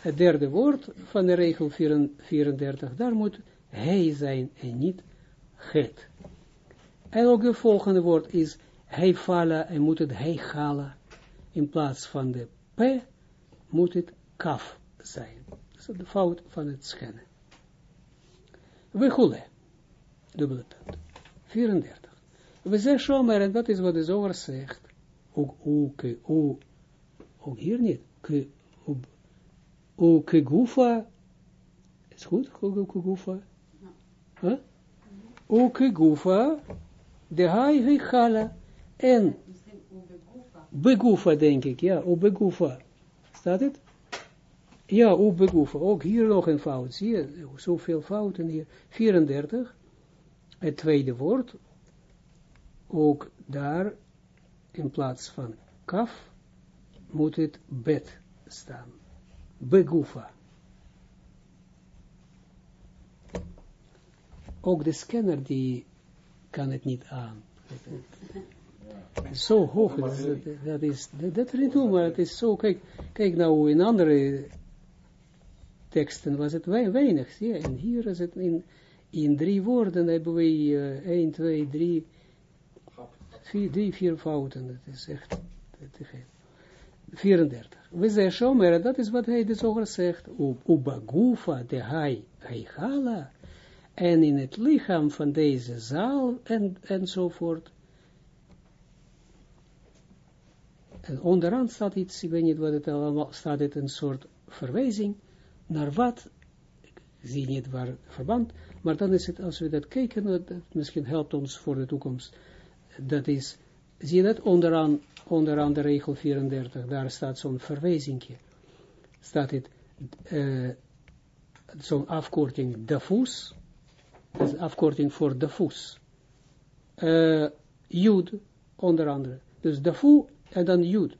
het derde woord van de regel 34, daar moet hij zijn en niet het. En ook het volgende woord is hij fala en moet het hij gala in plaats van de p moet het kaf zijn. Dat is de fout van het schijnen. We goelen. Dubbele punt. 34. We zeggen zomaar, en dat is wat de zoger zegt. Ook, ook, ook, ook hier niet. Ke, ook, gufa. Is goed? Ook, gufa. Huh? Gufa. De hai hichala. En. Begufa, denk ik, ja. Begufa. Staat het? Ja, begoefen. Ook hier nog een fout. Zie je, zoveel fouten hier. 34. Het tweede woord. Ook daar, in plaats van kaf, moet het bed staan. Begoefa. Ook de scanner die kan het niet aan. Zo hoog, dat, dat is, dat, niet doen, maar het is zo, kijk, kijk nou in andere teksten was het weinig, zie? En hier is het in, in drie woorden hebben we uh, 1, 2, 3, 4, 3, 4 fouten. Dat is echt te geven. 34. We zeggen dat is wat hij de zoger zegt. Ubagufa de hai heichala. En in het lichaam van deze zaal en, enzovoort. En onderaan staat iets, ik weet niet wat het allemaal, staat het een soort verwijzing naar wat, ik zie niet waar verband, maar dan is het, als we dat kijken, dat, misschien helpt ons voor de toekomst, dat is, zie je dat? Onderaan, onderaan de regel 34, daar staat zo'n verwijzingje, staat het, uh, zo'n afkorting, dafus, dat is afkorting voor dafus, uh, jud, onder andere, dus dafu en dan jud,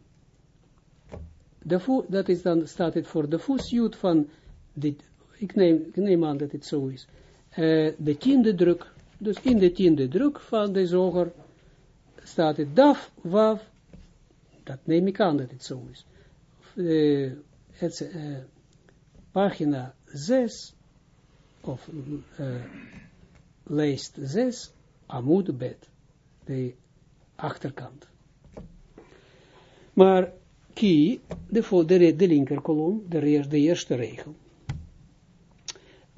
de dat is dan, staat het voor de voesjoed van, dit, ik, neem, ik neem aan dat het zo is, uh, de tiende druk, dus in de tiende druk van de zoger staat het daf, waf, dat neem ik aan dat het zo is. Uh, het, pagina 6, of uh, lijst 6, Amud Bet, de achterkant. Maar ki, de, de, de linker kolom, de, de eerste regel.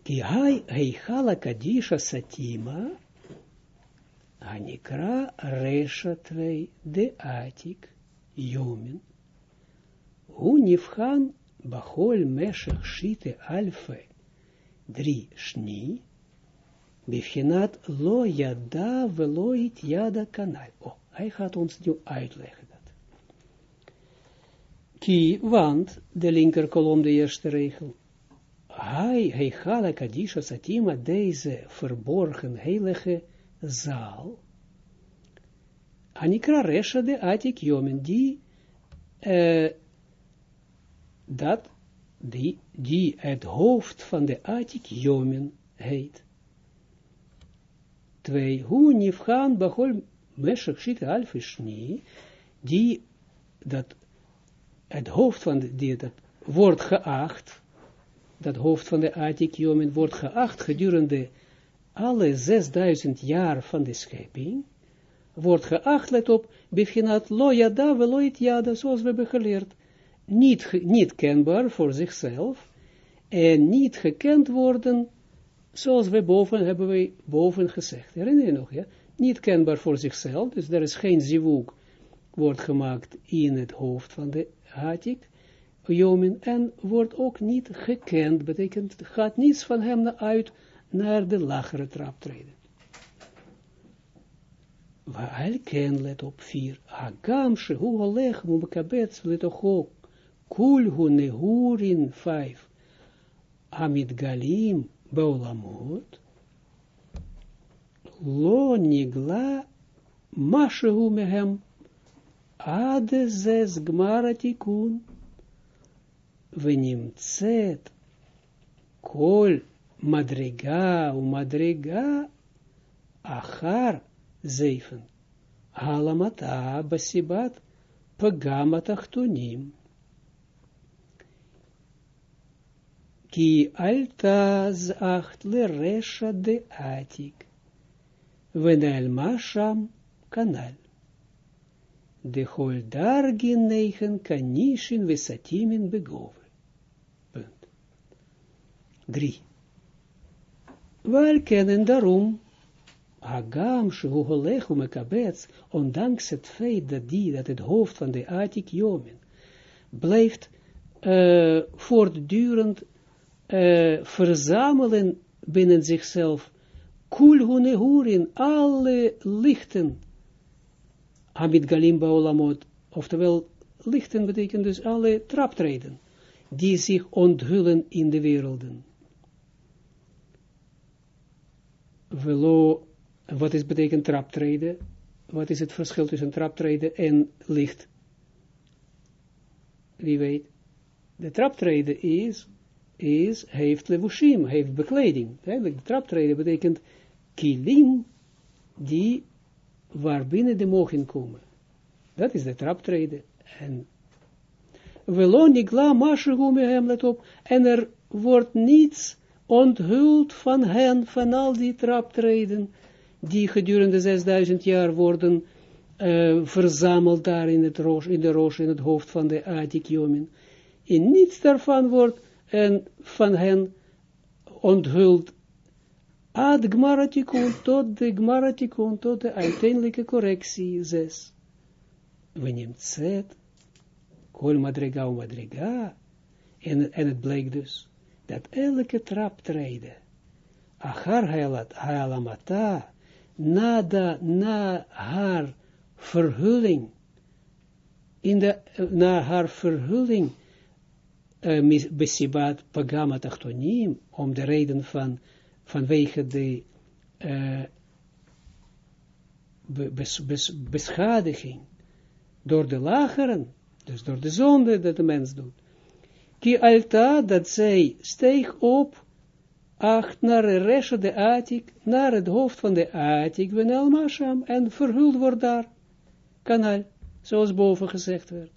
Ki hai heichala kadisha satima, Anikra resha tvei de atik, yomin. Hu nifhan bachol meshech shite alfe, drie shni, bifhinat lo yada veloit yada kanal. Oh, hij gaat ons nu uitleggen. Ki, want, de linker kolom, de eerste regel. Hij, hij gala kadisha satima, deze verborgen heilige zaal. Anikra resha de atik jomen, die, dat, die, die het hoofd van de atik jomen heet. Twee, hoe nifgaan behol meshach shit die, dat het hoofd van de, die dat wordt geacht, dat hoofd van de Atikiomen wordt geacht gedurende alle 6000 jaar van de schepping, wordt geacht, let op, bevinat lo veloit yada, zoals we hebben geleerd, niet, niet kenbaar voor zichzelf, en niet gekend worden, zoals we boven, hebben we boven gezegd. Herinner je nog, ja? Niet kenbaar voor zichzelf, dus er is geen zivuk, wordt gemaakt in het hoofd van de hatik, jomin, en wordt ook niet gekend, betekent, gaat niets van hem uit naar de lagere trap treden. Waar ken, let op vier, hagam shehu olech mubekabetz letocho, kul hu nehurin vijf, amid galim lo nigla mashehu mehem Ade zes. Venimtzet kol madriga u madriga achar zeven. Halamata basibat pagamat achtonim. Ki altaz acht le resha de atik. Venel masham kanal de holdargin negen kanishin vesatimin begove. Punt. 3. Wel kennen daarom, Agam shehuholech umekabets, ondanks het feit dat die, dat het hoofd van de Atik Jomen, blijft voortdurend verzamelen binnen zichzelf, kulhunehurin, alle lichten, Amid Galimba Olamot, oftewel lichten betekent dus alle traptreden, die zich onthullen in de werelden. Velo, wat is betekent traptreden? Wat is het verschil tussen traptreden en licht? Wie weet? De traptreden is, is heeft levushim, heeft bekleding. De traptreden betekent kilim, die waar binnen de mogen komen. Dat is de traptreden. En Velonigla mashehu let op, en er wordt niets onthuld van hen, van al die traptreden, die gedurende 6000 jaar worden uh, verzameld daar in, het roos, in de roos, in het hoofd van de Atikjomen. En niets daarvan wordt en van hen onthuld ad gmaratikun tot de gmaratikun, tot de uiteindelijke correctie 6. We neemt zet, kol madriga o madriga, en, het bleek dus, dat elke traptreden, achar halamata, nada, na haar verhulling, in de, na haar verhulling, besibat pagama om de reden van, vanwege de uh, bes, bes, beschadiging door de lageren, dus door de zonde dat de mens doet. Ki alta, dat zij steeg op, acht naar de reshe de atik, naar het hoofd van de atik, masham, en verhuld wordt daar, kanaal, zoals boven gezegd werd.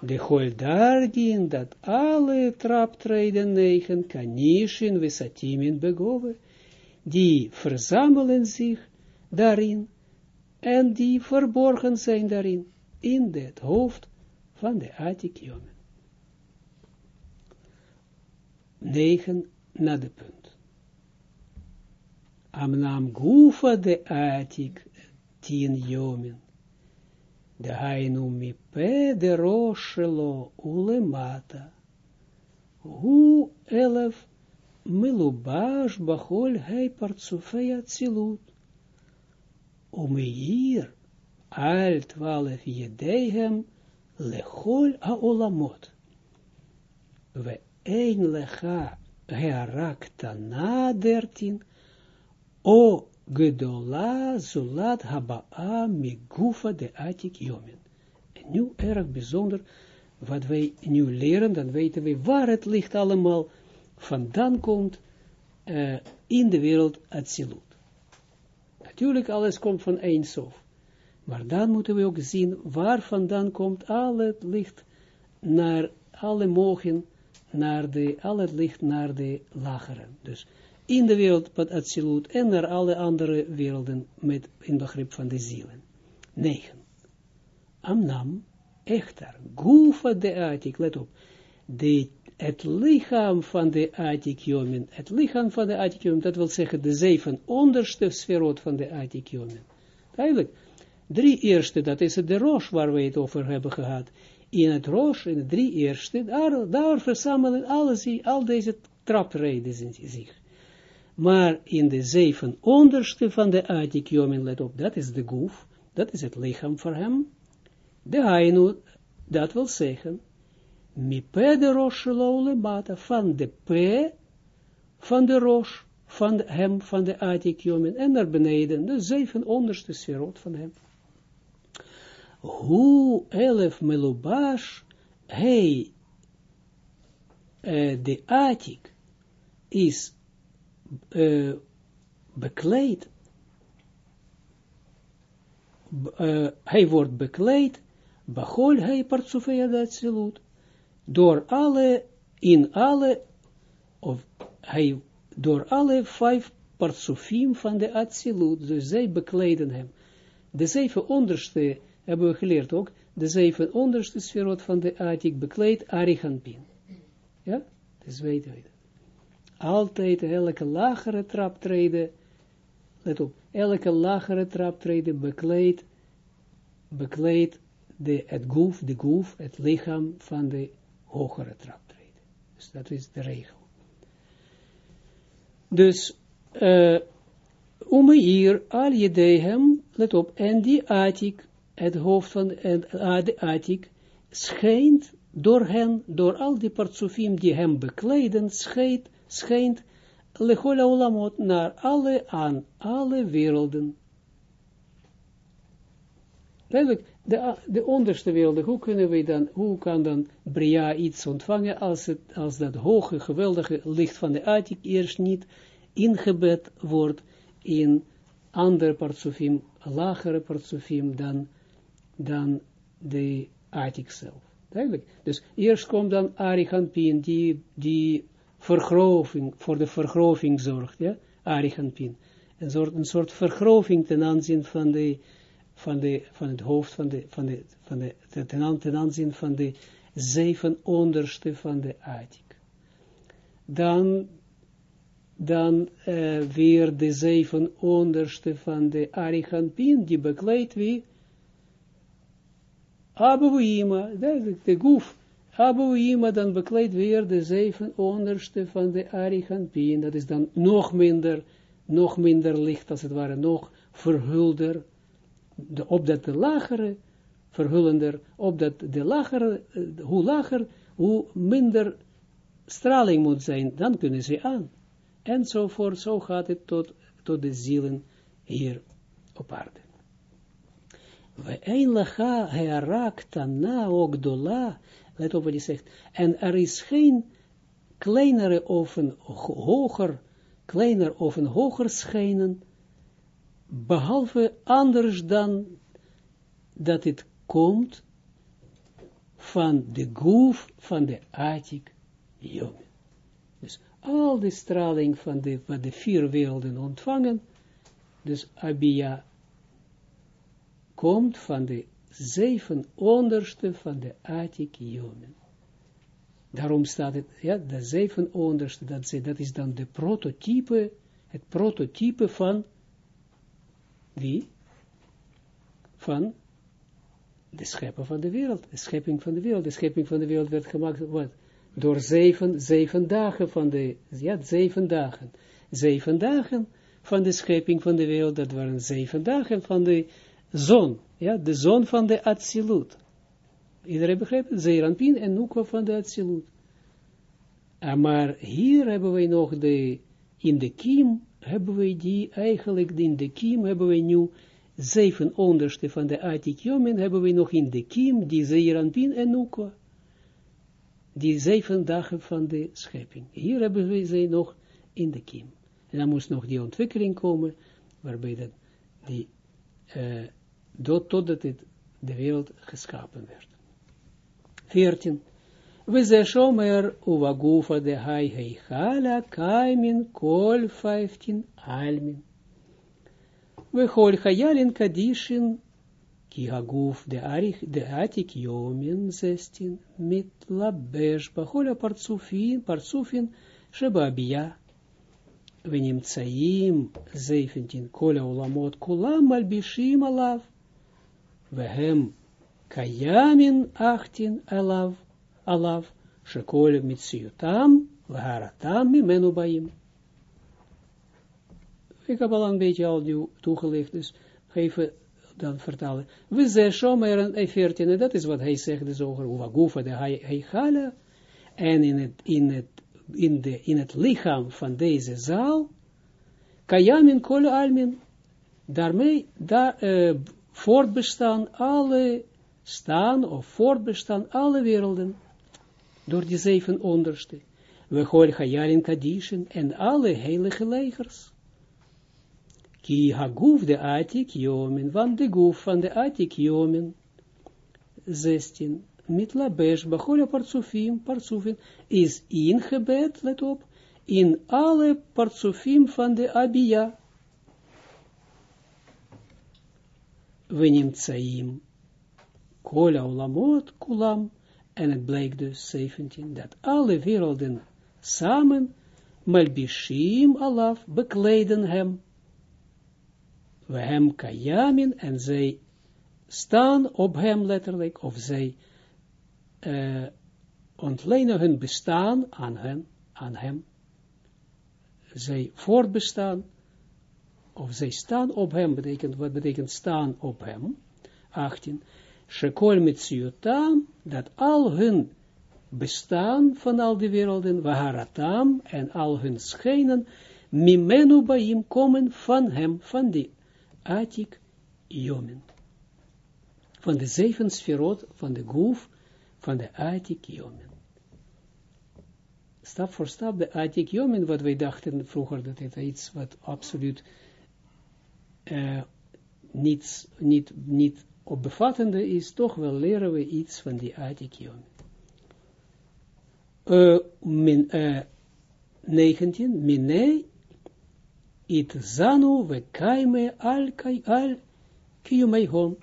De goel daarin dat alle traptreden negen kanishin vesatimin begoven, die verzamelen zich daarin, en die verborgen zijn daarin, in het hoofd van de Atikjomen. 9 na de punt. Amnam gufa de Atik tien jomen. De hainu mi pe de roshelo ulemata. Hu elef milubash bachol hei partsufeya tzilut. Umeir al twaalf jedehem lechol haolamot. We een lecha hearakta na dertien, o gedola zulat haba'a migufa de atik jomen. En nu erg bijzonder, wat wij nu leren, dan weten we waar het licht allemaal vandaan komt uh, in de wereld Atsilut. Natuurlijk, alles komt van één sof. Maar dan moeten we ook zien waar vandaan komt al het licht naar alle mogen, naar de, al het licht naar de lagere. Dus in de wereld van Atsilut en naar alle andere werelden met inbegrip van de zielen. 9. Amnam, echter, gufa de atik, let op, de, het lichaam van de atikjomen, het lichaam van de atikjomen, dat wil zeggen de zeven onderste sferot van de atikjomen. Duidelijk, drie eerste, dat is de roos waar we het over hebben gehad. In het roos, in de drie eerste, daar, daar verzamelen alles, al deze trapreden zich. Maar in de zeven onderste van de Atikjomen, let op, dat is de goef, dat is het lichaam voor hem. De Hainu, dat wil zeggen, mi pe de bata, van de p, van de rosh, van hem, van de Atikjomen, en naar beneden, de zeven onderste sferot van hem. Hoe elf melubash, hij, uh, de Atik, is uh, bekleed, uh, hij wordt bekleed, behol hij partsufeya dat door alle, in alle, of hij, door alle vijf partsufim van de Atsilut, dus zij bekleden hem. De zeven onderste, hebben we geleerd ook, de zeven onderste sferot van de Atik bekleed Arihanpin. Ja, dus weten we dat altijd elke lagere traptreden, let op, elke lagere traptreden bekleedt, bekleedt de, het goef, de goef, het lichaam van de hogere traptreden. Dus dat is de regel. Dus, uh, hier al je dehem, let op, en die atik, het hoofd van de atik, schijnt door hen, door al die partsofim die hem bekleden, schijnt, schijnt lechola olamot naar alle aan, alle werelden. Duidelijk, de, de onderste werelden, hoe kunnen we dan, hoe kan dan Bria iets ontvangen als, het, als dat hoge, geweldige licht van de Atik eerst niet ingebed wordt in andere partsofim, lagere partsofim dan, dan de Atik zelf. Duidelijk. Dus eerst komt dan Arihanpin, die, die vergroving, voor de vergroving zorgt, ja, Arihanpin. Een soort, een soort vergroving ten aanzien van de, van, de, van het hoofd van de, van de, van de, ten, aanzien van de zeven onderste van de Atik. Dan, dan uh, weer de zeven onderste van de Arichampin, die bekleedt wie? Abouima, de, de goef. Abouima dan bekleedt weer de zeven onderste van de Arichampin. Dat is dan nog minder, nog minder licht, als het ware, nog verhulder de, opdat de lagere, verhullender, opdat de lagere, uh, hoe lager, hoe minder straling moet zijn, dan kunnen ze aan. Enzovoort, zo gaat het tot, tot de zielen hier op aarde. We een lacha hearakta na ook dola, let op wat hij zegt, en er is geen kleinere of een hoger, kleiner of hoger schijnen behalve anders dan dat het komt van de goef van de Atik Jomen. Dus al die straling van de, wat de vier werelden ontvangen, dus Abia komt van de zeven onderste van de Atik Jomen. Daarom staat het, ja, de zeven onderste, dat, dat is dan de prototype, het prototype van wie? Van de schepper van de wereld, de schepping van de wereld. De schepping van de wereld werd gemaakt, wat? Door zeven, zeven dagen van de, ja, zeven dagen. Zeven dagen van de schepping van de wereld, dat waren zeven dagen van de zon, ja, de zon van de Atsilut. Iedereen begrijpt het? Zeeranpin en Nukwa van de Atsilut. Ah, maar hier hebben we nog de, in de kiem, hebben we die eigenlijk in de kiem, hebben we nu zeven onderste van de Atikjomen, hebben we nog in de kiem, die Zeeranpin en Nukwa. Die zeven dagen van de schepping. Hier hebben we ze nog in de kiem. En dan moest nog die ontwikkeling komen, waarbij dat die, uh, totdat het de wereld geschapen werd. 14. We ze shomer uvagufa de hai heichala kaimin kol 15 almin. We hol hayalin kadishin ki haguf de arich de atik yomin 16 mit labesh bahola partsufin partsufin shebabia. Nimtsaim 17 kola ulamot kulam malbishim alav. We hem kayamin 18 alav alav, shekol mitsiutam, vaharatam, mimenu baim. Ik heb al een beetje al nu toegelicht, dus even dan vertalen. We zeggen shomer en 14, dat is wat hij zegt, dus over Uwagufa, de Heichala, en in het, in, het, in, de, in het lichaam van deze zaal, Kayamin kol almin, daarmee daar, uh, voortbestaan alle, staan of voortbestaan alle werelden door die zeven onderste. We horen Hayarin Kadishin en alle heilige legers. Ki haguf de atik jomen, want de guf van de atik jomen, 16, mit labesh, bachola partsufim, partsufim, is ingebed, let op, in alle partsufim van de abia. Nimtsaim, kola ulamot, kulam, en het blijkt dus 17, dat alle werelden samen, Malbishim alaf, bekleden hem. We hem kayamin, en zij staan op hem letterlijk, of zij uh, ontlenen hun bestaan aan, hen, aan hem. Zij voortbestaan, of zij staan op hem, betekent, wat betekent staan op hem? 18. Shekol mitziutam, dat al hun bestaan van al die werelden, waharatam, en al hun schijnen, mimenu baim komen van hem, van die atik jomen. Van de zeven sferot, van de goef, van de atik jomen. Stap voor stap, de atik jomen, wat wij dachten vroeger, dat het iets wat absoluut uh, niets, niet, niet is, toch wel leren we iets van die Atikion. Uh, min, uh, 19, mine it zanu we kaime al, al Kiyumehon,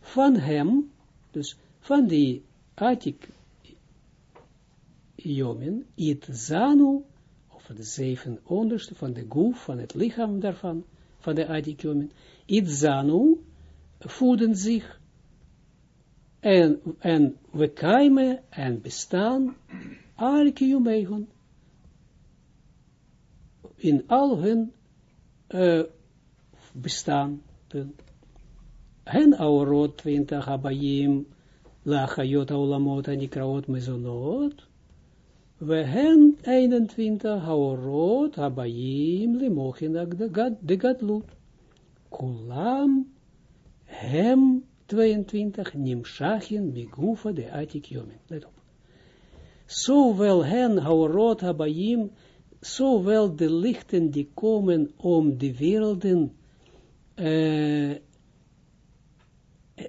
van hem, dus van die Atik Jomen, it Zanu, of de zeven onderste van de goef, van het lichaam daarvan, van de Atik Jomen, it Zanu, voeden zich, en, en we keimen en bestaan, al Kiyumehon, in al hun uh, bestaan, hen aorot 20 abayim, lachayot aulamot anikraot mezonot, we hen 21 haorot habayim limochin de gadlut. Kulam hem 22 nimshachin migufa de atik yomin. Let op. Zowel hen haorot habayim, zowel de lichten die komen om de werelden uh,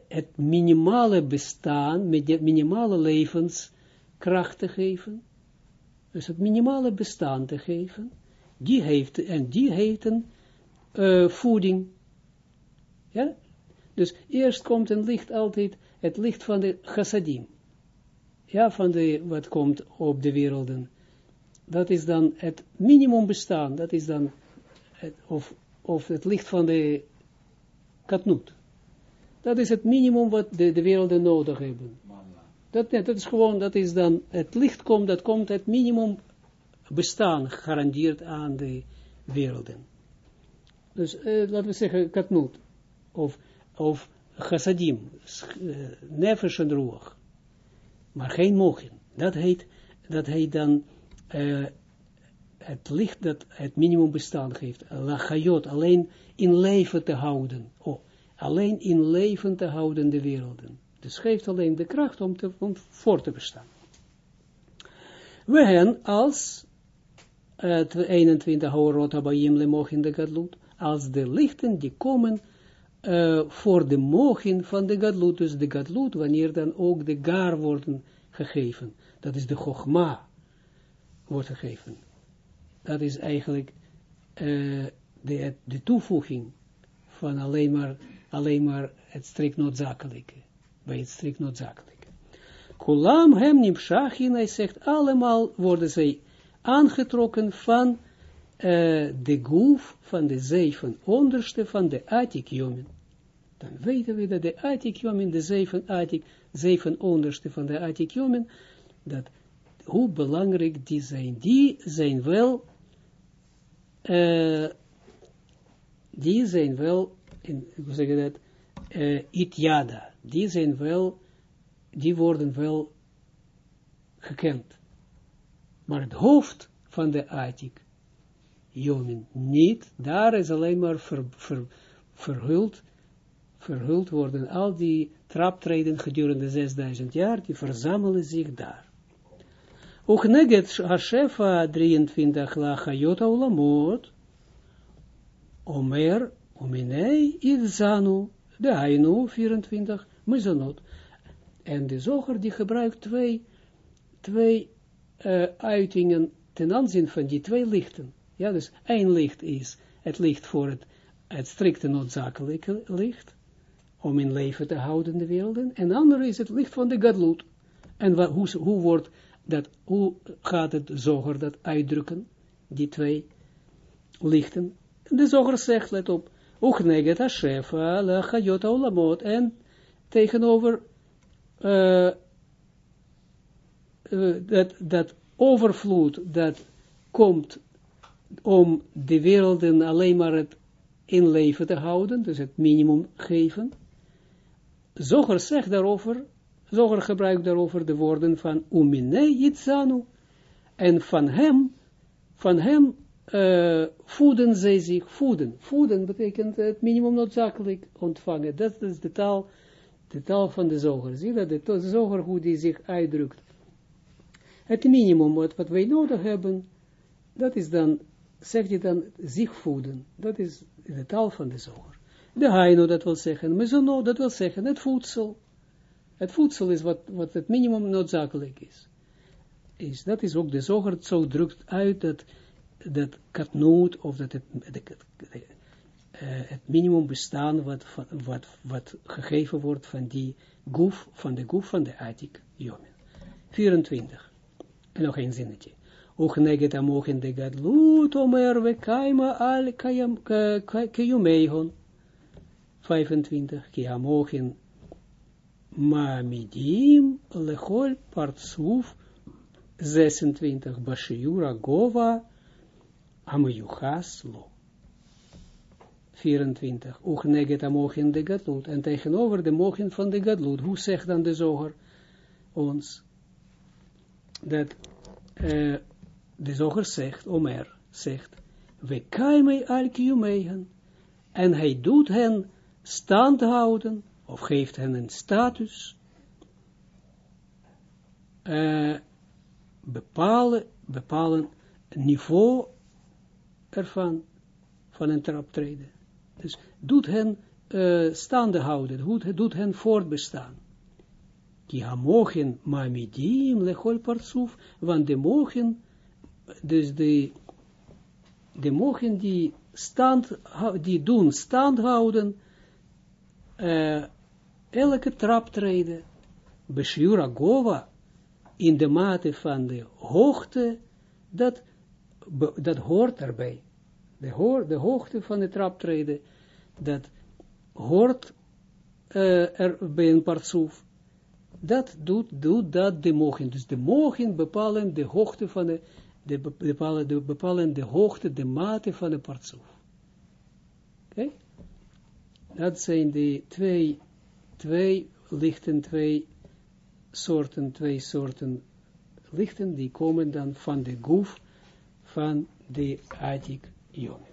het minimale bestaan, met de minimale levenskracht te geven, dus het minimale bestaan te geven, die heeft, en die heeft een uh, voeding. Ja? Dus eerst komt een licht altijd, het licht van de chassadim. Ja, van de, wat komt op de werelden. Dat is dan het minimum bestaan, dat is dan, het, of, of het licht van de katnoet. Dat is het minimum wat de, de werelden nodig hebben. Dat, dat is gewoon, dat is dan, het licht komt, dat komt het minimum bestaan, gegarandeerd aan de werelden. Dus uh, laten we zeggen, katnoot, of, of chassadim, nefesh en roeg, maar geen mogen. Dat heet, dat heet dan uh, het licht dat het minimum bestaan geeft, lachayot, alleen in leven te houden. Oh, alleen in leven te houden de werelden. Dus geeft alleen de kracht om, te, om voor te bestaan. We hebben als het 21 Haorot Abayim le in de Gadlut, als de lichten die komen uh, voor de mogen van de Gadlut, dus de Gadlut, wanneer dan ook de Gar worden gegeven. Dat is de Chogma wordt gegeven. Dat is eigenlijk uh, de, de toevoeging van alleen maar alleen maar het strikt noodzakelijke, bij het strikt noodzakelijke. Kulam hem nimshachin, hij zegt, allemaal worden zij aangetrokken van de goef, van de zeven onderste, van de atik Dan weten we dat de atik de zeven atik, zeven onderste van de atik dat hoe belangrijk die zijn. Die zijn wel, die zijn wel in, hoe zeg je dat, uh, itjada, die zijn wel, die worden wel gekend. Maar het hoofd van de Atik, Jomin, niet, daar is alleen maar ver, ver, verhuld, verhuld worden, al die traptreden gedurende 6000 jaar, die verzamelen zich daar. Ook neget Hashefa 23 lachayot lamot, Omer Ominei Idzanu, de Ainu 24, Mizanot. En de zoger die gebruikt twee, twee uh, uitingen ten aanzien van die twee lichten. Ja, dus één licht is het licht voor het, het strikte noodzakelijke licht, om in leven te houden de werelden, en de andere is het licht van de Gadlut. En wat, hoe, hoe, wordt dat, hoe gaat het zoger dat uitdrukken, die twee lichten? De zoger zegt, let op, Uchneget Hashefa lechayot olamot. En tegenover uh, uh, dat, dat overvloed dat komt om de werelden alleen maar het in leven te houden, dus het minimum geven. Zoger zegt daarover, Zoger gebruikt daarover de woorden van Umine Yitzanu. En van hem, van hem uh, voeden zij zich, voeden. Voeden betekent het minimum noodzakelijk ontvangen. Dat is de taal, de taal van de zoger. Zie dat, de zoger hoe die zich uitdrukt. Het minimum wat, wat wij nodig hebben, dat is dan, zegt hij dan, zich voeden. Dat is de taal van de zoger. De haino, dat wil zeggen, mezono, dat wil zeggen, het voedsel. Het voedsel is wat, wat het minimum noodzakelijk is. is. Dat is ook de zoger, zo drukt uit dat dat katnoot, of dat het, het minimum bestaan wat, wat, gegeven wordt van die goef, van de goef van de Atik Jomen. 24. En nog een zinnetje. Och neget amochen de gadlut omer we kaima al kayumeigon. 25. Ki amochen midim lechol partsuf 26. Bashiura gova amuyuchas lo. 24. Och neget de gadlut. En tegenover de mogen van de gadlut. Hoe zegt dan de zoger ons? Dat uh, de zoger zegt, Omer zegt, we kaimei al kiumeihen. En hij doet hen stand houden, of geeft hen een status, uh, bepalen, bepalen niveau ervan, van een traptreden. Dus doet hen uh, staande houden, doet, hen voortbestaan. Die mogen mamidim lechol partsuf, want de mogen dus de, de mogen die, stand, die doen stand houden, uh, elke traptreden, Beshiura Gova, in de mate van de hoogte, dat, dat hoort erbij. De, hoor, de hoogte van de traptreden, dat hoort uh, er bij een partsoef. Dat doet, doet dat de mogen. Dus de mogen bepalen de hoogte van de bepalen, de bepalen de hoogte, de mate van de partsoef. Oké? Dat zijn de twee, twee lichten, twee soorten, twee soorten lichten, die komen dan van de goef van de Atik Ion.